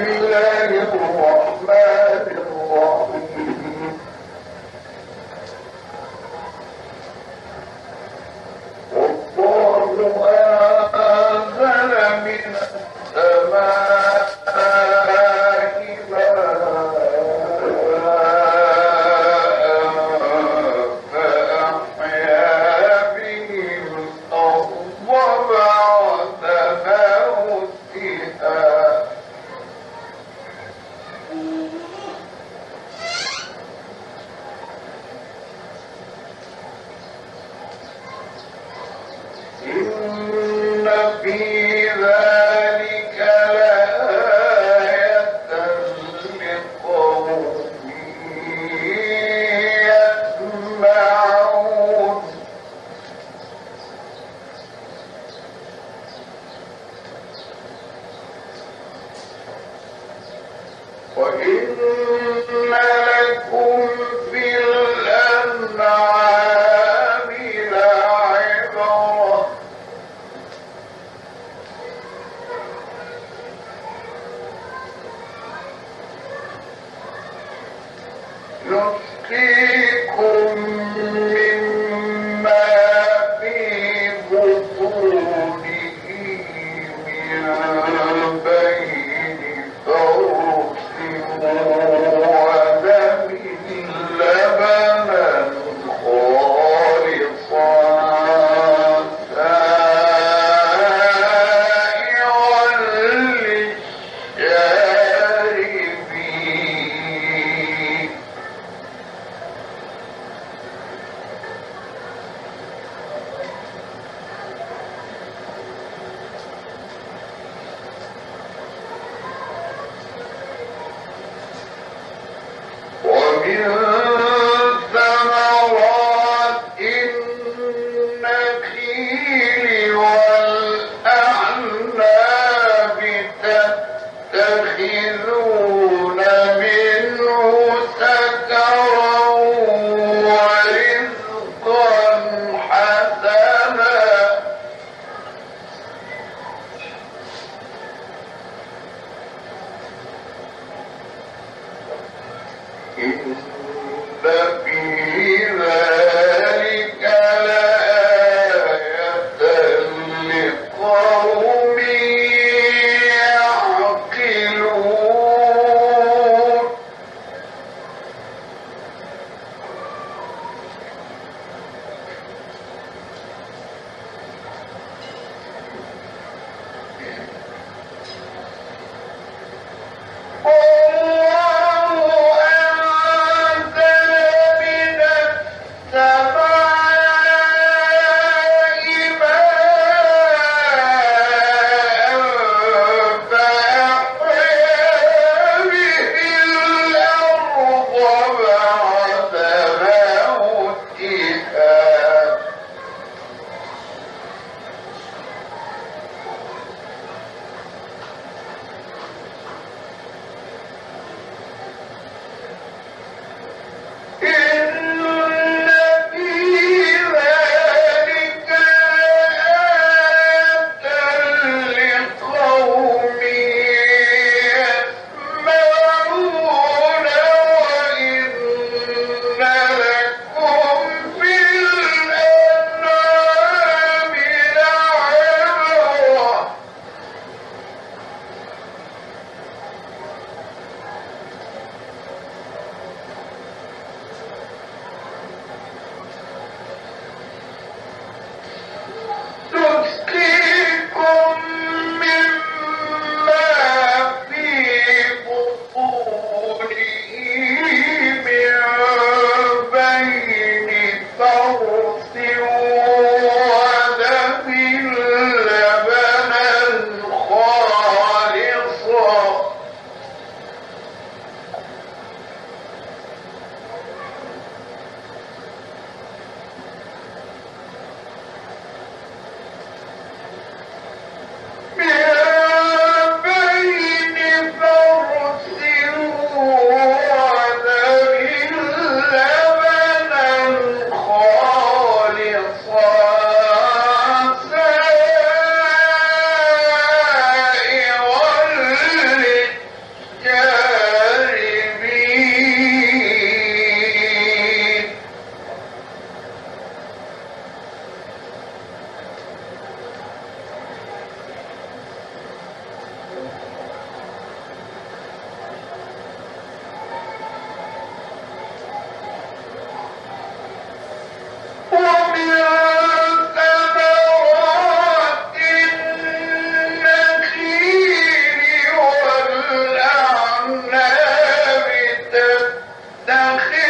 الله الرحمن down here.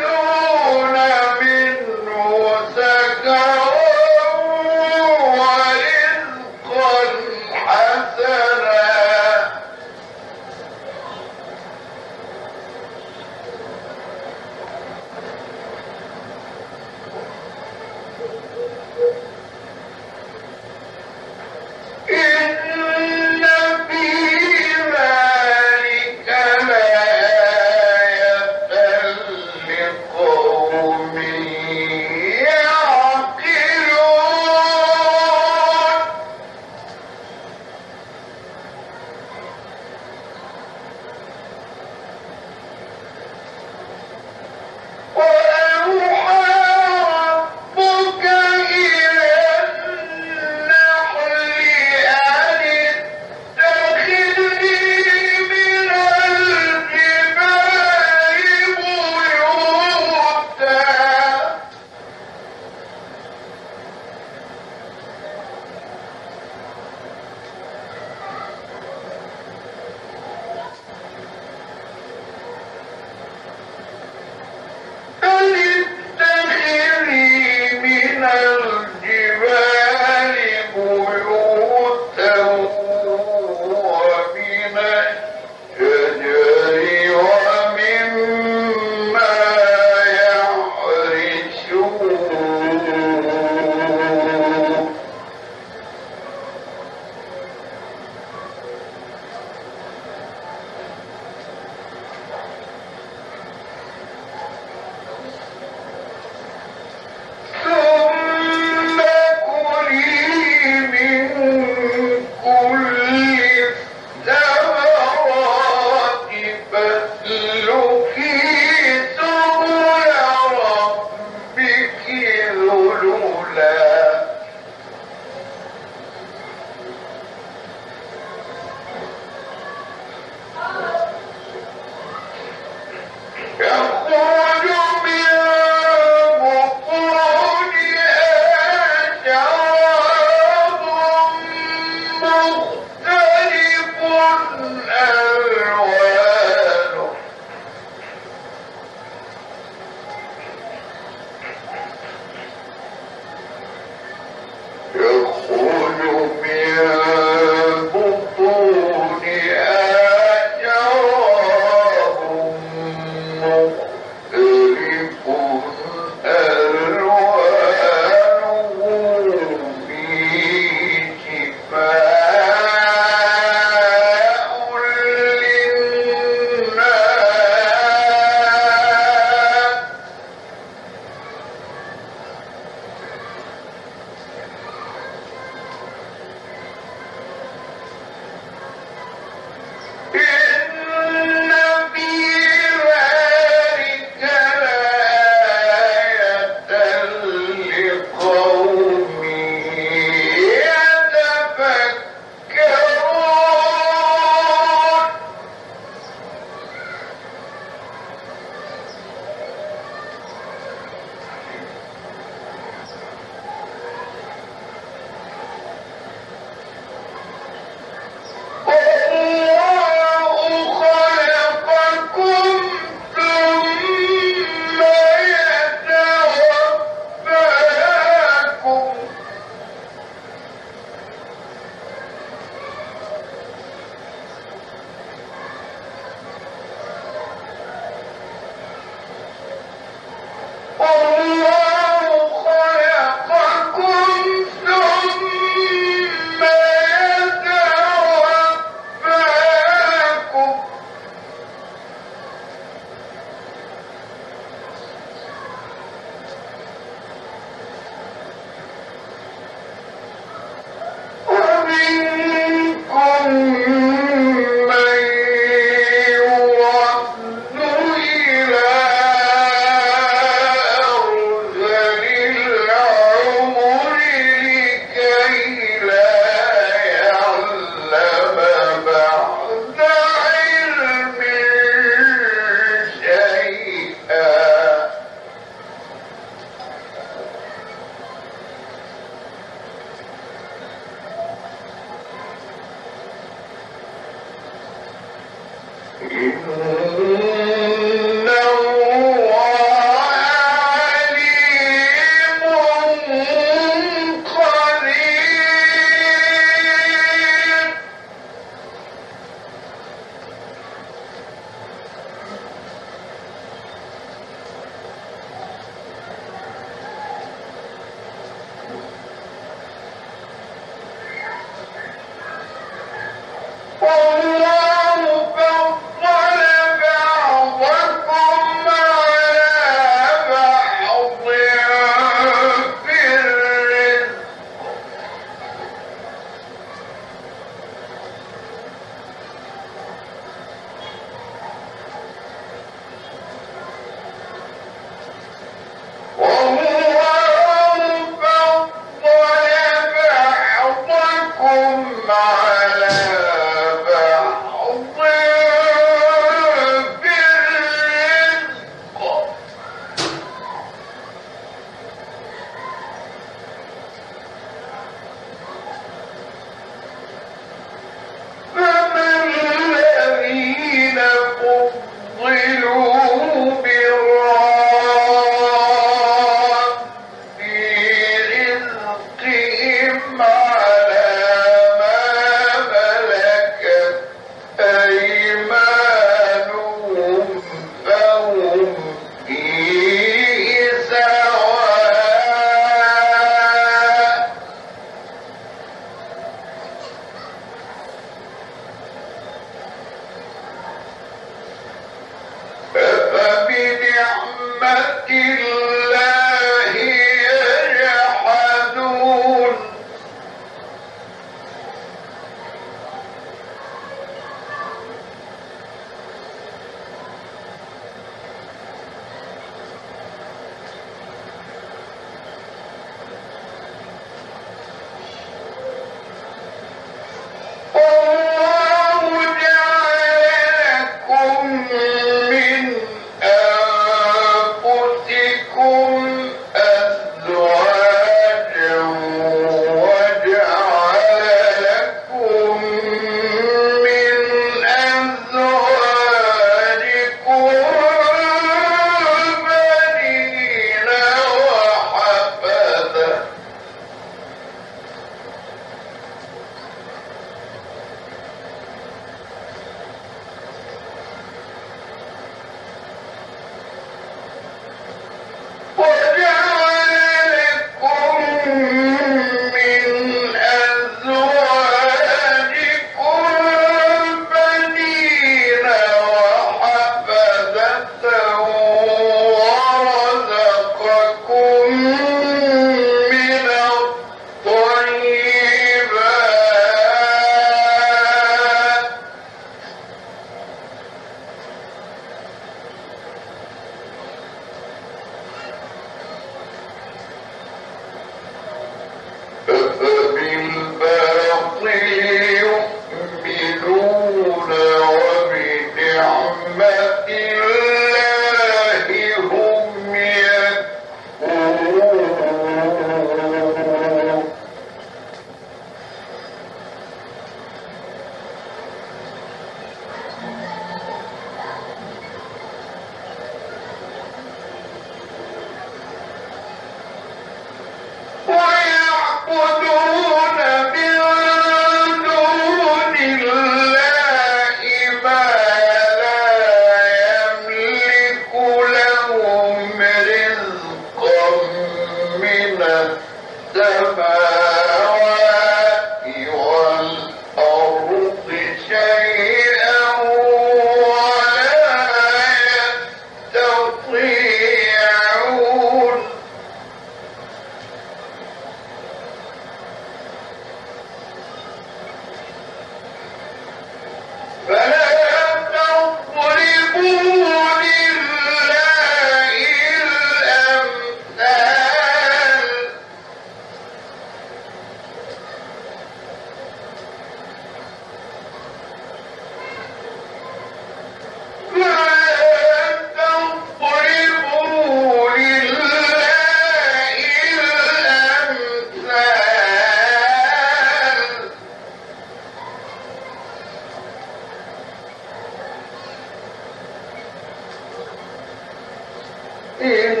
and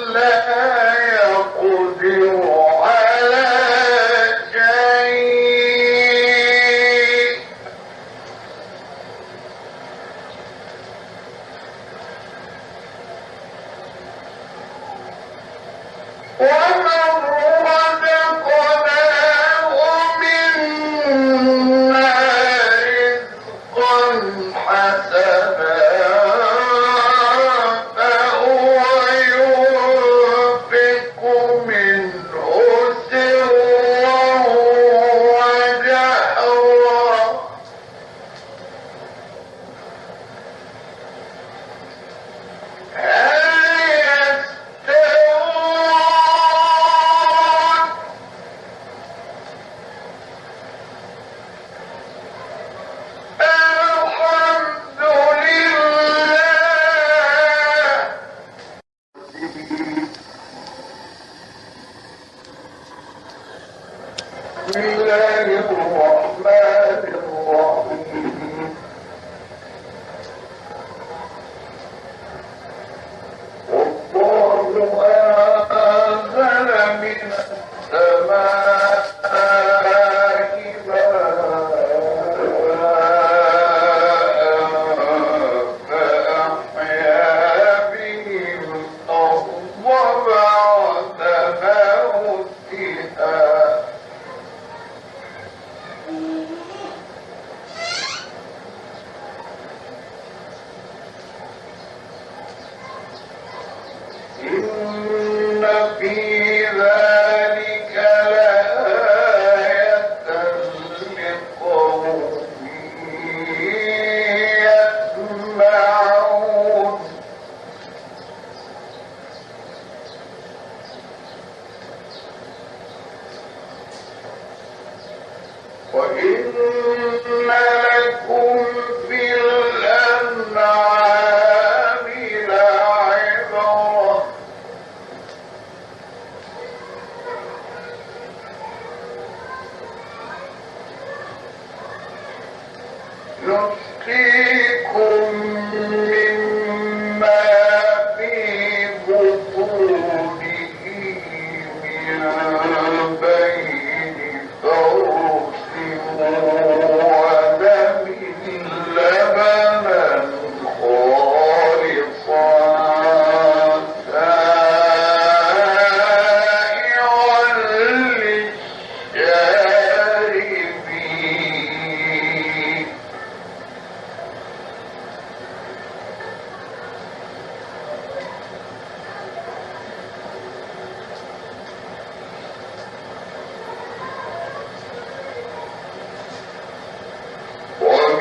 لآن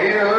here